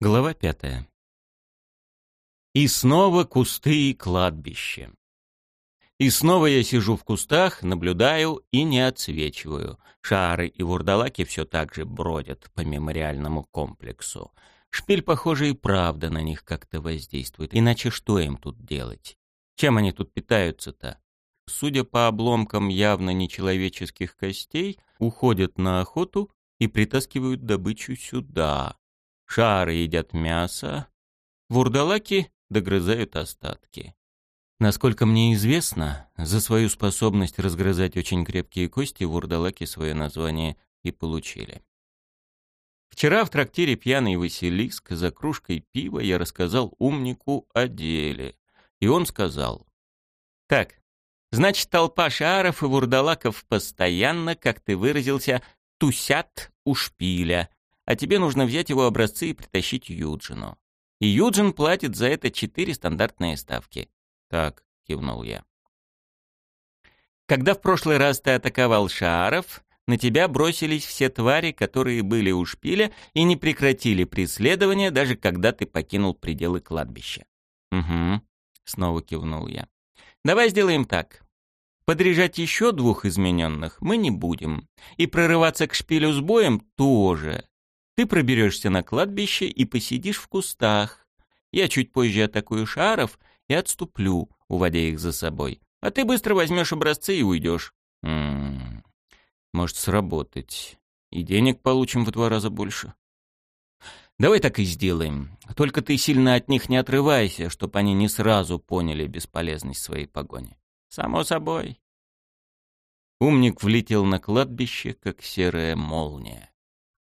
Глава пятая. И снова кусты и кладбище. И снова я сижу в кустах, наблюдаю и не отсвечиваю. Шары и вурдалаки все так же бродят по мемориальному комплексу. Шпиль, похоже, и правда на них как-то воздействует. Иначе что им тут делать? Чем они тут питаются-то? Судя по обломкам явно нечеловеческих костей, уходят на охоту и притаскивают добычу сюда. Шары едят мясо, вурдалаки догрызают остатки. Насколько мне известно, за свою способность разгрызать очень крепкие кости вурдалаки свое название и получили. Вчера в трактире «Пьяный Василиск» за кружкой пива я рассказал умнику о деле. И он сказал, «Так, значит, толпа шаров и вурдалаков постоянно, как ты выразился, тусят у шпиля, а тебе нужно взять его образцы и притащить Юджину. И Юджин платит за это четыре стандартные ставки. Так, кивнул я. Когда в прошлый раз ты атаковал Шааров, на тебя бросились все твари, которые были у шпиля и не прекратили преследование, даже когда ты покинул пределы кладбища. Угу, снова кивнул я. Давай сделаем так. Подряжать еще двух измененных мы не будем. И прорываться к шпилю с боем тоже. Ты проберешься на кладбище и посидишь в кустах. Я чуть позже атакую шаров и отступлю, уводя их за собой. А ты быстро возьмешь образцы и уйдешь. М -м -м. Может сработать. И денег получим в два раза больше. Давай так и сделаем. Только ты сильно от них не отрывайся, чтобы они не сразу поняли бесполезность своей погони. Само собой. Умник влетел на кладбище, как серая молния.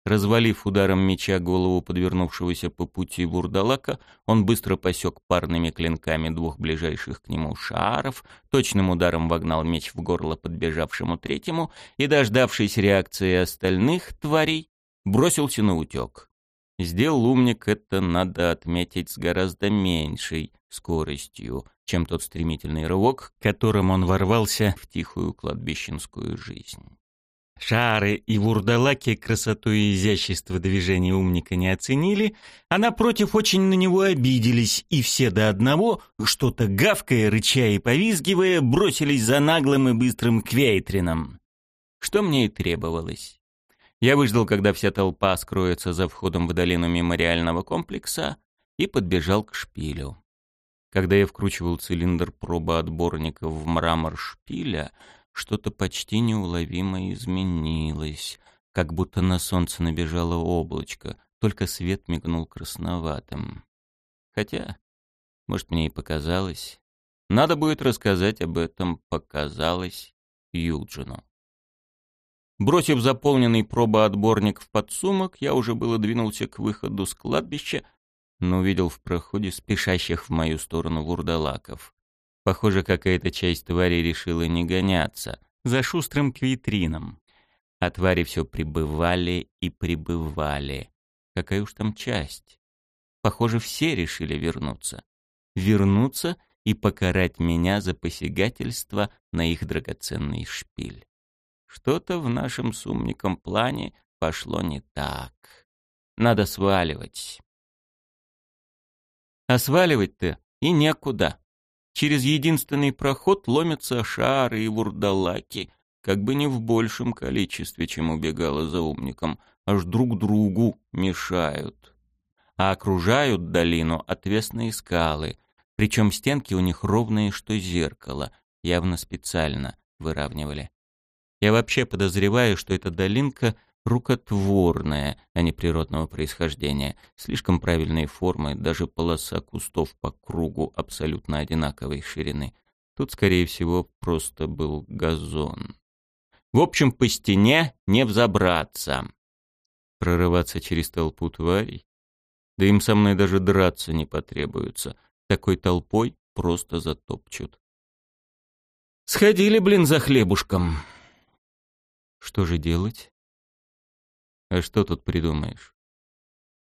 Развалив ударом меча голову подвернувшегося по пути вурдалака, он быстро посек парными клинками двух ближайших к нему шаров, точным ударом вогнал меч в горло подбежавшему третьему и, дождавшись реакции остальных тварей, бросился на утек. Сделал умник это, надо отметить, с гораздо меньшей скоростью, чем тот стремительный рывок, которым он ворвался в тихую кладбищенскую жизнь. Шары и вурдалаки красоту и изящество движения умника не оценили, а напротив очень на него обиделись, и все до одного, что-то гавкая, рыча и повизгивая, бросились за наглым и быстрым Квейтрином. Что мне и требовалось. Я выждал, когда вся толпа скроется за входом в долину мемориального комплекса, и подбежал к шпилю. Когда я вкручивал цилиндр пробоотборника в мрамор шпиля, что-то почти неуловимо изменилось, как будто на солнце набежало облачко, только свет мигнул красноватым. Хотя, может, мне и показалось. Надо будет рассказать об этом «показалось» Юджину. Бросив заполненный пробоотборник в подсумок, я уже было двинулся к выходу с кладбища, но увидел в проходе спешащих в мою сторону вурдалаков. Похоже, какая-то часть твари решила не гоняться за шустрым квитрином. А твари все прибывали и прибывали. Какая уж там часть. Похоже, все решили вернуться. Вернуться и покарать меня за посягательство на их драгоценный шпиль. Что-то в нашем с умником плане пошло не так. Надо сваливать. А сваливать-то и некуда. Через единственный проход ломятся шары и вурдалаки, как бы не в большем количестве, чем убегало за умником, аж друг другу мешают. А окружают долину отвесные скалы, причем стенки у них ровные, что зеркало, явно специально выравнивали. Я вообще подозреваю, что эта долинка — рукотворное, а не природного происхождения. Слишком правильные формы, даже полоса кустов по кругу абсолютно одинаковой ширины. Тут, скорее всего, просто был газон. В общем, по стене не взобраться. Прорываться через толпу тварей? Да им со мной даже драться не потребуется. Такой толпой просто затопчут. Сходили, блин, за хлебушком. Что же делать? А что тут придумаешь?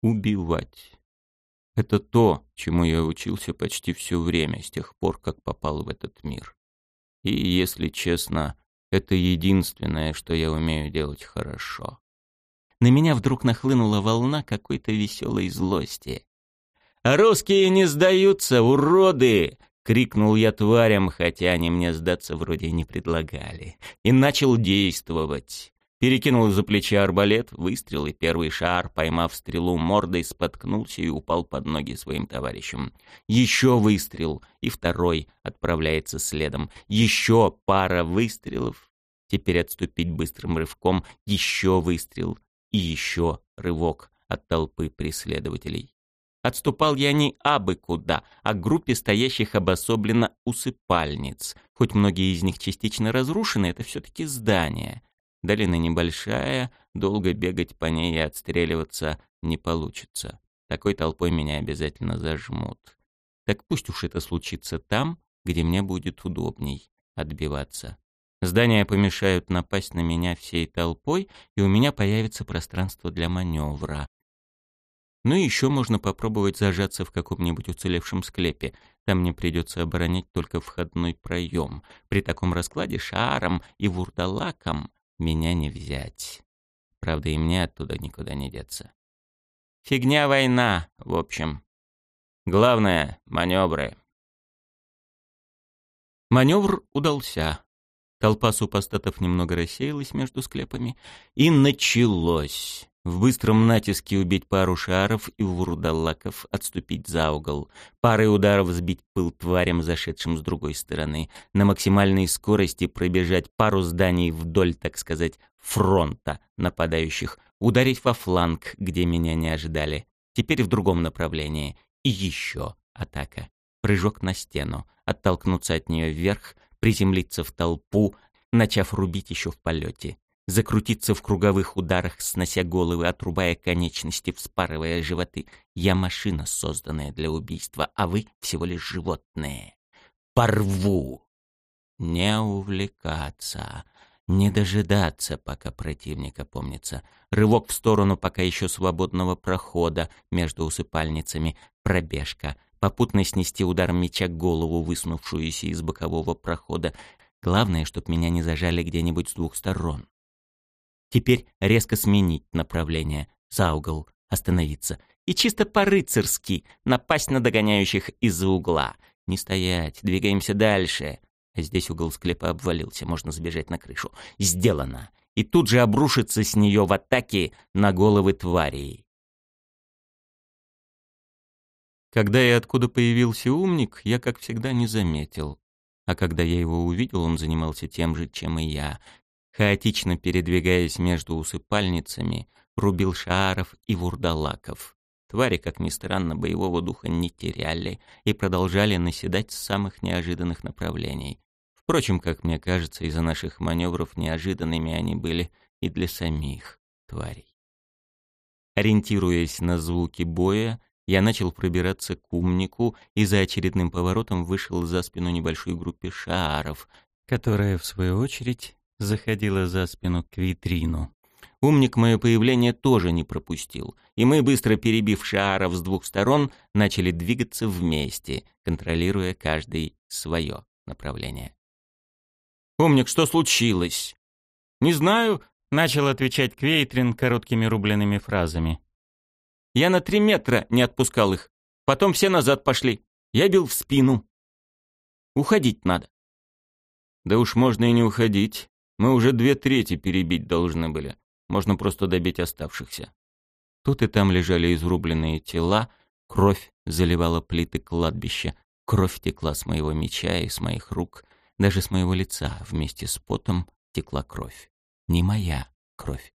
Убивать. Это то, чему я учился почти все время с тех пор, как попал в этот мир. И, если честно, это единственное, что я умею делать хорошо. на меня вдруг нахлынула волна какой-то веселой злости. «Русские не сдаются, уроды!» — крикнул я тварям, хотя они мне сдаться вроде не предлагали. И начал действовать. Перекинул за плечи арбалет, выстрел, и первый шар, поймав стрелу мордой, споткнулся и упал под ноги своим товарищам. Еще выстрел, и второй отправляется следом. Еще пара выстрелов. Теперь отступить быстрым рывком. Еще выстрел и еще рывок от толпы преследователей. Отступал я не абы куда, а к группе стоящих обособленно усыпальниц. Хоть многие из них частично разрушены, это все-таки здания. Долина небольшая, долго бегать по ней и отстреливаться не получится. Такой толпой меня обязательно зажмут. Так пусть уж это случится там, где мне будет удобней отбиваться. Здания помешают напасть на меня всей толпой, и у меня появится пространство для маневра. Ну и еще можно попробовать зажаться в каком-нибудь уцелевшем склепе. Там мне придется оборонять только входной проем. При таком раскладе шаром и вурдалаком меня не взять. Правда, и мне оттуда никуда не деться. Фигня война, в общем. Главное — маневры. Маневр удался. Толпа супостатов немного рассеялась между склепами. И началось. В быстром натиске убить пару шаров и вурдалаков отступить за угол. Парой ударов сбить пыл тварям, зашедшим с другой стороны. На максимальной скорости пробежать пару зданий вдоль, так сказать, фронта нападающих. Ударить во фланг, где меня не ожидали. Теперь в другом направлении. И еще атака. Прыжок на стену. Оттолкнуться от нее вверх, приземлиться в толпу, начав рубить еще в полете закрутиться в круговых ударах, снося головы, отрубая конечности, вспарывая животы. Я машина, созданная для убийства, а вы всего лишь животные. Порву! Не увлекаться, не дожидаться, пока противник опомнится. Рывок в сторону пока еще свободного прохода между усыпальницами, пробежка, попутно снести удар меча голову, высунувшуюся из бокового прохода. Главное, чтоб меня не зажали где-нибудь с двух сторон. Теперь резко сменить направление, за угол, остановиться. И чисто по-рыцарски напасть на догоняющих из-за угла. Не стоять, двигаемся дальше. Здесь угол склепа обвалился, можно сбежать на крышу. Сделано. И тут же обрушиться с нее в атаке на головы тварей. Когда и откуда появился умник, я, как всегда, не заметил. А когда я его увидел, он занимался тем же, чем и я хаотично передвигаясь между усыпальницами, рубил шааров и вурдалаков. Твари, как ни странно, боевого духа не теряли и продолжали наседать с самых неожиданных направлений. Впрочем, как мне кажется, из-за наших маневров неожиданными они были и для самих тварей. Ориентируясь на звуки боя, я начал пробираться к умнику и за очередным поворотом вышел за спину небольшой группе шааров, которая, в свою очередь, заходила за спину к витрину. Умник мое появление тоже не пропустил, и мы, быстро перебив шаров с двух сторон, начали двигаться вместе, контролируя каждый свое направление. «Умник, что случилось?» «Не знаю», — начал отвечать Квейтрин короткими рубленными фразами. «Я на три метра не отпускал их. Потом все назад пошли. Я бил в спину. Уходить надо». «Да уж можно и не уходить. Мы уже две трети перебить должны были. Можно просто добить оставшихся. Тут и там лежали изрубленные тела, кровь заливала плиты кладбища, кровь текла с моего меча и с моих рук, даже с моего лица вместе с потом текла кровь. Не моя кровь.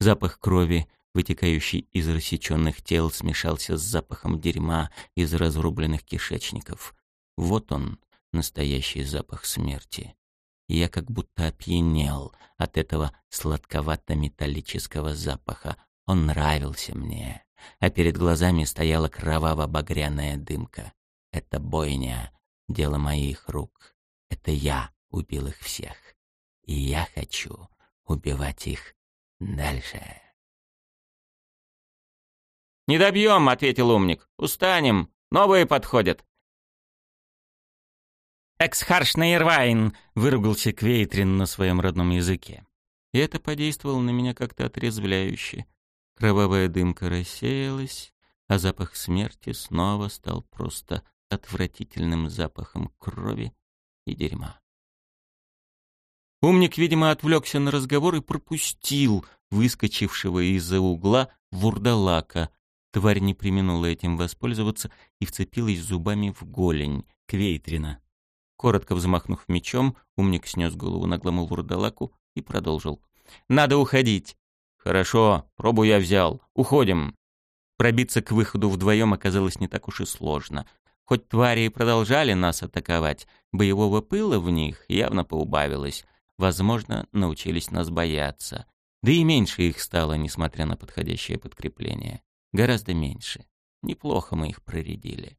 Запах крови, вытекающий из рассеченных тел, смешался с запахом дерьма из разрубленных кишечников. Вот он, настоящий запах смерти я как будто опьянел от этого сладковато-металлического запаха. Он нравился мне, а перед глазами стояла кроваво-багряная дымка. Это бойня, дело моих рук. Это я убил их всех. И я хочу убивать их дальше. «Не добьем», — ответил умник. «Устанем. Новые подходят. «Эксхаршнейрвайн!» — выругался Квейтрин на своем родном языке. И это подействовало на меня как-то отрезвляюще. Кровавая дымка рассеялась, а запах смерти снова стал просто отвратительным запахом крови и дерьма. Умник, видимо, отвлекся на разговор и пропустил выскочившего из-за угла вурдалака. Тварь не применула этим воспользоваться и вцепилась зубами в голень Квейтрина. Коротко взмахнув мечом, умник снес голову наглому вурдалаку и продолжил. «Надо уходить!» «Хорошо, пробу я взял. Уходим!» Пробиться к выходу вдвоем оказалось не так уж и сложно. Хоть твари и продолжали нас атаковать, боевого пыла в них явно поубавилось. Возможно, научились нас бояться. Да и меньше их стало, несмотря на подходящее подкрепление. Гораздо меньше. Неплохо мы их проредили.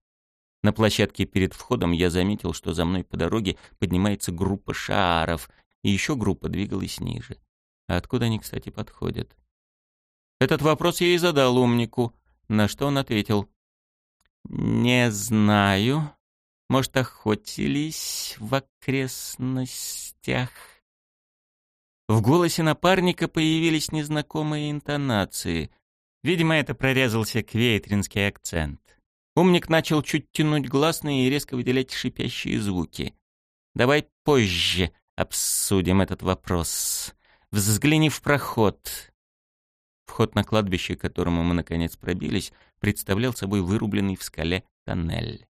На площадке перед входом я заметил, что за мной по дороге поднимается группа шаров, и еще группа двигалась ниже. А откуда они, кстати, подходят? Этот вопрос я и задал умнику, на что он ответил. «Не знаю. Может, охотились в окрестностях?» В голосе напарника появились незнакомые интонации. Видимо, это прорезался квейтринский акцент. Умник начал чуть тянуть гласные и резко выделять шипящие звуки. «Давай позже обсудим этот вопрос. Взгляни в проход». Вход на кладбище, к которому мы наконец пробились, представлял собой вырубленный в скале тоннель.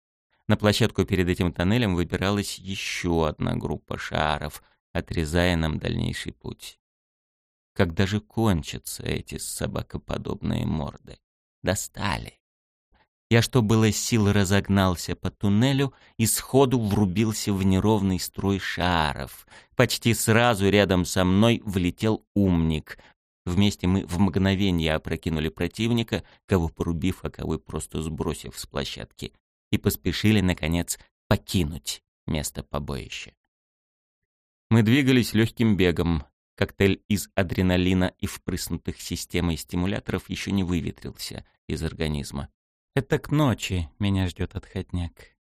На площадку перед этим тоннелем выбиралась еще одна группа шаров, отрезая нам дальнейший путь. Когда же кончатся эти собакоподобные морды? Достали. Я, что было сил, разогнался по туннелю и сходу врубился в неровный строй шаров. Почти сразу рядом со мной влетел умник. Вместе мы в мгновение опрокинули противника, кого порубив, а кого просто сбросив с площадки, и поспешили, наконец, покинуть место побоища. Мы двигались легким бегом. Коктейль из адреналина и впрыснутых системой стимуляторов еще не выветрился из организма. Это к ночи меня ждет отходняк.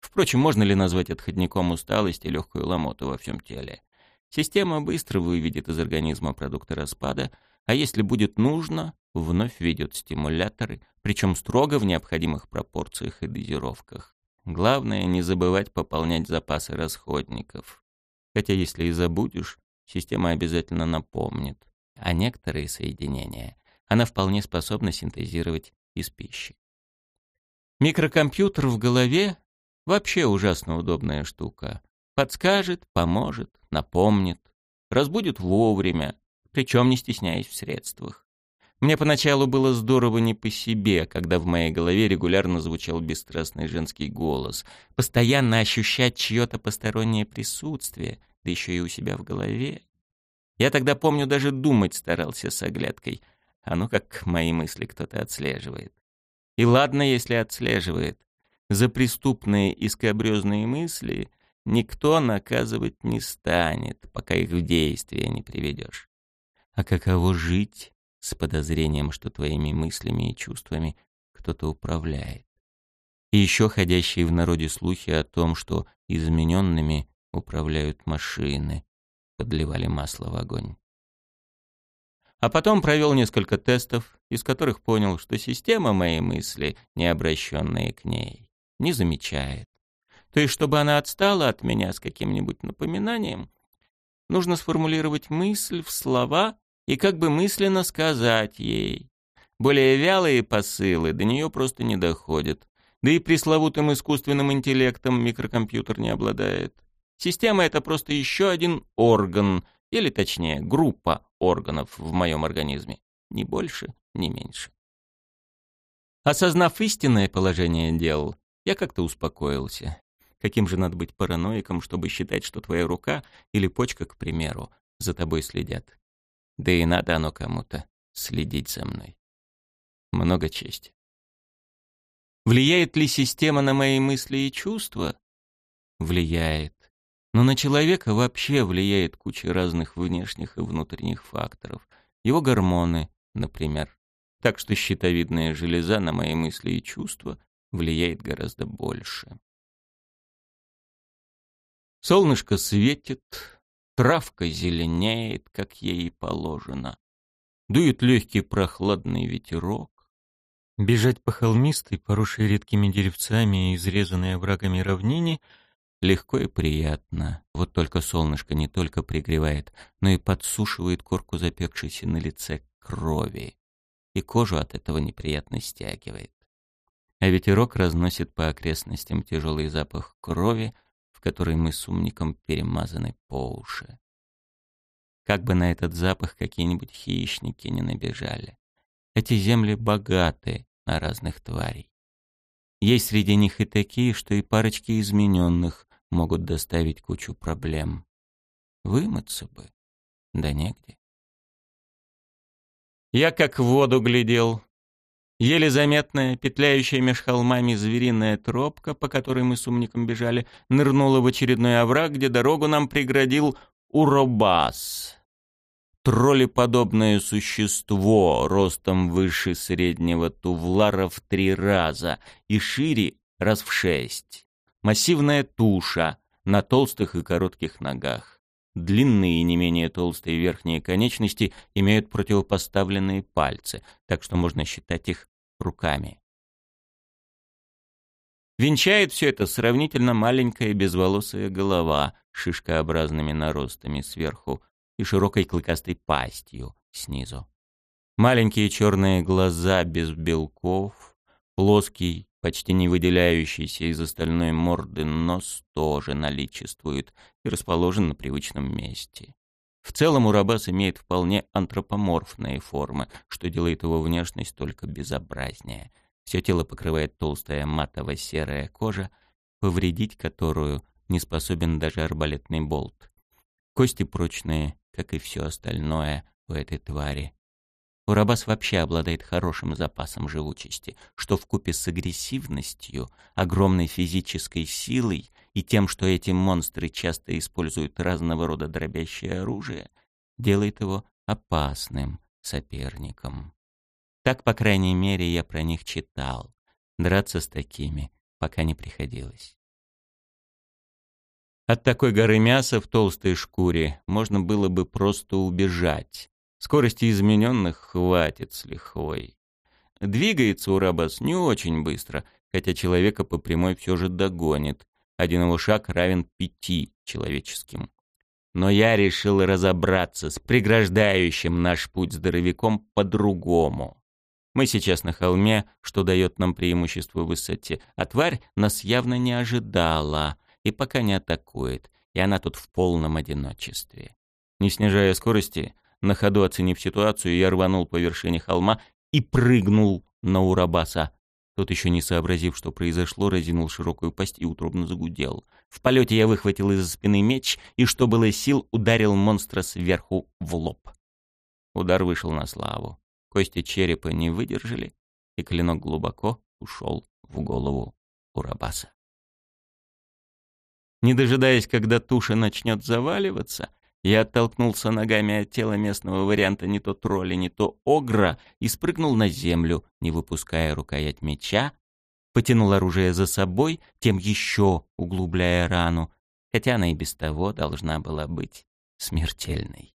Впрочем, можно ли назвать отходником усталость и легкую ломоту во всем теле? Система быстро выведет из организма продукты распада, а если будет нужно, вновь ведет стимуляторы, причем строго в необходимых пропорциях и дозировках. Главное не забывать пополнять запасы расходников. Хотя если и забудешь, система обязательно напомнит. А некоторые соединения она вполне способна синтезировать из пищи. Микрокомпьютер в голове — вообще ужасно удобная штука. Подскажет, поможет, напомнит, разбудит вовремя, причем не стесняясь в средствах. Мне поначалу было здорово не по себе, когда в моей голове регулярно звучал бесстрастный женский голос. Постоянно ощущать чье-то постороннее присутствие, да еще и у себя в голове. Я тогда, помню, даже думать старался с оглядкой. А ну как мои мысли кто-то отслеживает. И ладно, если отслеживает. За преступные и скобрезные мысли никто наказывать не станет, пока их в действие не приведешь. А каково жить с подозрением, что твоими мыслями и чувствами кто-то управляет. И еще ходящие в народе слухи о том, что измененными управляют машины, подливали масло в огонь. А потом провел несколько тестов, из которых понял, что система моей мысли, не обращенная к ней, не замечает. То есть, чтобы она отстала от меня с каким-нибудь напоминанием, нужно сформулировать мысль в слова и как бы мысленно сказать ей. Более вялые посылы до нее просто не доходят. Да и пресловутым искусственным интеллектом микрокомпьютер не обладает. Система — это просто еще один орган, или точнее, группа органов в моем организме. Ни больше, ни меньше. Осознав истинное положение дел, я как-то успокоился. Каким же надо быть параноиком, чтобы считать, что твоя рука или почка, к примеру, за тобой следят? Да и надо оно кому-то следить за мной. Много чести. Влияет ли система на мои мысли и чувства? Влияет. Но на человека вообще влияет куча разных внешних и внутренних факторов. Его гормоны, например. Так что щитовидная железа на мои мысли и чувства влияет гораздо больше. Солнышко светит, Травка зеленеет, как ей положено. Дует легкий прохладный ветерок. Бежать по холмистой, поросшей редкими деревцами и изрезанной оврагами равнине легко и приятно. Вот только солнышко не только пригревает, но и подсушивает корку запекшейся на лице крови. И кожу от этого неприятно стягивает. А ветерок разносит по окрестностям тяжелый запах крови, в которой мы с умником перемазаны по уши. Как бы на этот запах какие-нибудь хищники не набежали. Эти земли богаты на разных тварей. Есть среди них и такие, что и парочки измененных могут доставить кучу проблем. Вымыться бы, да негде. Я как в воду глядел, Еле заметная, петляющая меж холмами звериная тропка, по которой мы с умником бежали, нырнула в очередной овраг, где дорогу нам преградил Уробас. Троллеподобное существо, ростом выше среднего тувлара в три раза и шире раз в шесть. Массивная туша на толстых и коротких ногах. Длинные и не менее толстые верхние конечности имеют противопоставленные пальцы, так что можно считать их руками. Венчает все это сравнительно маленькая безволосая голова шишкообразными наростами сверху и широкой клыкастой пастью снизу. Маленькие черные глаза без белков, плоский, почти не выделяющийся из остальной морды нос тоже наличествует и расположен на привычном месте. В целом Урабас имеет вполне антропоморфные формы, что делает его внешность только безобразнее. Все тело покрывает толстая матово-серая кожа, повредить которую не способен даже арбалетный болт. Кости прочные, как и все остальное у этой твари. Урабас вообще обладает хорошим запасом живучести, что вкупе с агрессивностью, огромной физической силой и тем, что эти монстры часто используют разного рода дробящее оружие, делает его опасным соперником. Так, по крайней мере, я про них читал. Драться с такими пока не приходилось. От такой горы мяса в толстой шкуре можно было бы просто убежать. Скорости измененных хватит с лихвой. Двигается Урабас не очень быстро, хотя человека по прямой все же догонит, один его шаг равен пяти человеческим. Но я решил разобраться с преграждающим наш путь здоровяком по-другому. Мы сейчас на холме, что дает нам преимущество в высоте, а тварь нас явно не ожидала и пока не атакует, и она тут в полном одиночестве. Не снижая скорости, на ходу оценив ситуацию, я рванул по вершине холма и прыгнул на Урабаса, тот, еще не сообразив, что произошло, разинул широкую пасть и утробно загудел. В полете я выхватил из-за спины меч и, что было сил, ударил монстра сверху в лоб. Удар вышел на славу. Кости черепа не выдержали, и клинок глубоко ушел в голову Урабаса. Не дожидаясь, когда туша начнет заваливаться, я оттолкнулся ногами от тела местного варианта не то тролля, не то огра и спрыгнул на землю, не выпуская рукоять меча, потянул оружие за собой, тем еще углубляя рану, хотя она и без того должна была быть смертельной.